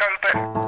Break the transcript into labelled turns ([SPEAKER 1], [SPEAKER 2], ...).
[SPEAKER 1] cante.